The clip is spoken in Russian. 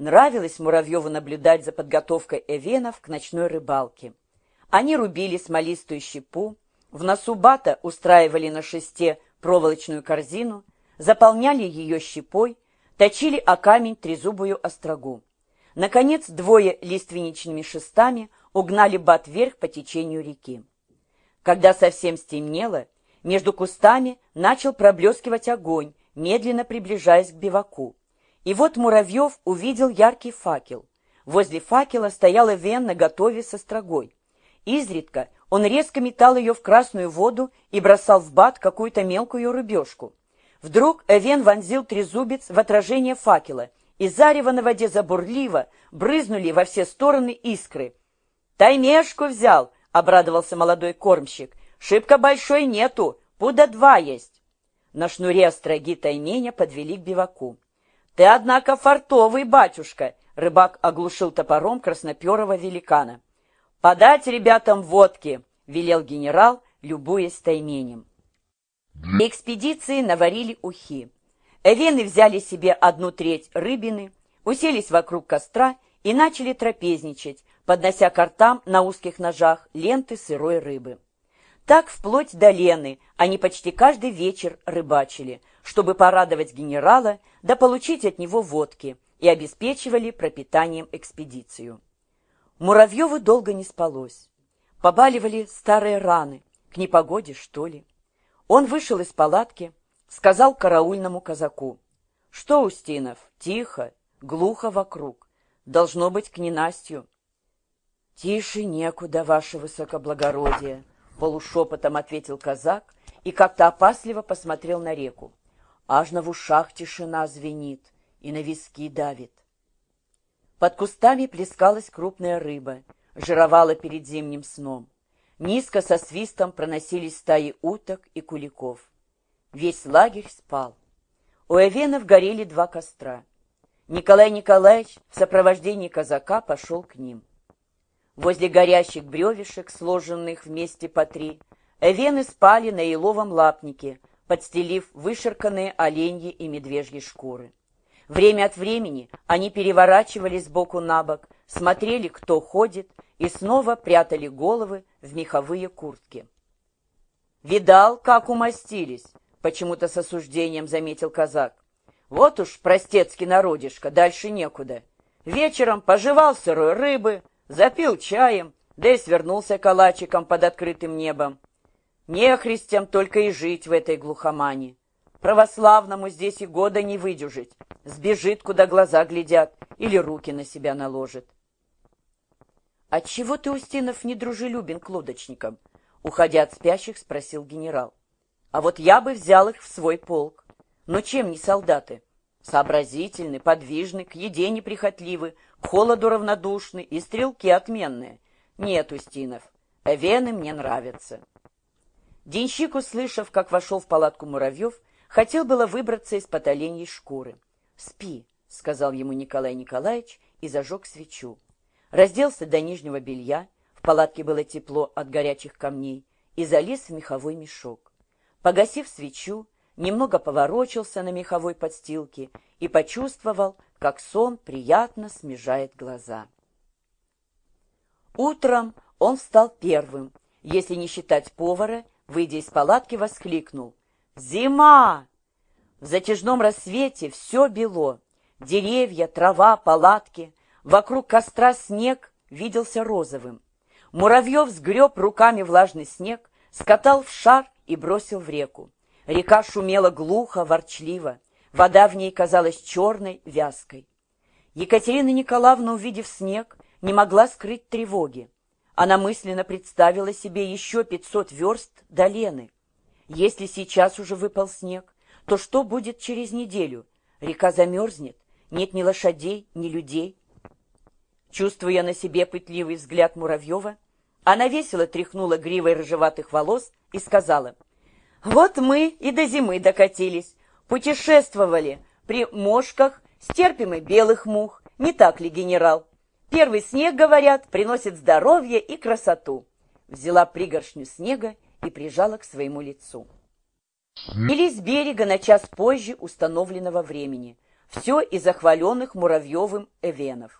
Нравилось Муравьеву наблюдать за подготовкой эвенов к ночной рыбалке. Они рубили смолистую щепу, в носу бата устраивали на шесте проволочную корзину, заполняли ее щепой, точили о камень трезубую острогу. Наконец, двое лиственничными шестами угнали бат вверх по течению реки. Когда совсем стемнело, между кустами начал проблескивать огонь, медленно приближаясь к биваку. И вот Муравьев увидел яркий факел. Возле факела стояла Вен готове со строгой. Изредка он резко метал ее в красную воду и бросал в бат какую-то мелкую рыбешку. Вдруг Эвен вонзил трезубец в отражение факела, и зарево на воде забурливо, брызнули во все стороны искры. «Таймешку взял!» — обрадовался молодой кормщик. «Шибко большой нету, пуда два есть». На шнуре остроги тайменя подвели к биваку. «Ты, однако, фартовый, батюшка!» — рыбак оглушил топором красноперого великана. «Подать ребятам водки!» — велел генерал, любуясь тайменем. Экспедиции наварили ухи. Эвены взяли себе одну треть рыбины, уселись вокруг костра и начали трапезничать, поднося к ртам на узких ножах ленты сырой рыбы. Так вплоть до Лены они почти каждый вечер рыбачили, чтобы порадовать генерала да получить от него водки, и обеспечивали пропитанием экспедицию. Муравьеву долго не спалось. Побаливали старые раны, к непогоде, что ли. Он вышел из палатки, сказал караульному казаку. «Что, Устинов, тихо, глухо вокруг. Должно быть к ненастью». «Тише некуда, ваше высокоблагородие», — полушепотом ответил казак и как-то опасливо посмотрел на реку. Аж на в ушах тишина звенит и на виски давит. Под кустами плескалась крупная рыба, жировала перед зимним сном. Низко со свистом проносились стаи уток и куликов. Весь лагерь спал. У Эвенов горели два костра. Николай Николаевич в сопровождении казака пошел к ним. Возле горящих бревешек, сложенных вместе по три, Эвены спали на еловом лапнике, подстелив вышерканные оленьи и медвежьи шкуры. Время от времени они переворачивались сбоку на бок, смотрели, кто ходит, и снова прятали головы в меховые куртки. «Видал, как умостились?» — почему-то с осуждением заметил казак. «Вот уж простецкий народишко, дальше некуда. Вечером пожевал сырой рыбы, запил чаем, да и свернулся калачиком под открытым небом. Нехристям только и жить в этой глухомане. Православному здесь и года не выдюжить. Сбежит, куда глаза глядят, или руки на себя наложит. «Отчего ты, Устинов, недружелюбен к лодочникам?» Уходя от спящих, спросил генерал. «А вот я бы взял их в свой полк. Но чем не солдаты? Сообразительны, подвижны, к еде неприхотливы, к холоду равнодушны и стрелки отменные. Нет, Устинов, эвены мне нравятся». Денщик, услышав, как вошел в палатку Муравьев, Хотел было выбраться из-под оленьей шкуры. «Спи», — сказал ему Николай Николаевич и зажег свечу. Разделся до нижнего белья, в палатке было тепло от горячих камней, и залез в меховой мешок. Погасив свечу, немного поворочился на меховой подстилке и почувствовал, как сон приятно смежает глаза. Утром он встал первым, если не считать повара, выйдя из палатки, воскликнул. Зима! В затяжном рассвете все бело. Деревья, трава, палатки. Вокруг костра снег виделся розовым. Муравьев сгреб руками влажный снег, скатал в шар и бросил в реку. Река шумела глухо, ворчливо. Вода в ней казалась черной, вязкой. Екатерина Николаевна, увидев снег, не могла скрыть тревоги. Она мысленно представила себе еще пятьсот верст до Лены. Если сейчас уже выпал снег, то что будет через неделю? Река замерзнет, нет ни лошадей, ни людей. Чувствуя на себе пытливый взгляд Муравьева, она весело тряхнула гривой рыжеватых волос и сказала, «Вот мы и до зимы докатились, путешествовали при мошках, стерпим и белых мух, не так ли, генерал? Первый снег, говорят, приносит здоровье и красоту». Взяла пригоршню снега и прижала к своему лицу. Или с берега на час позже установленного времени. Все из захваленных Муравьевым эвенов.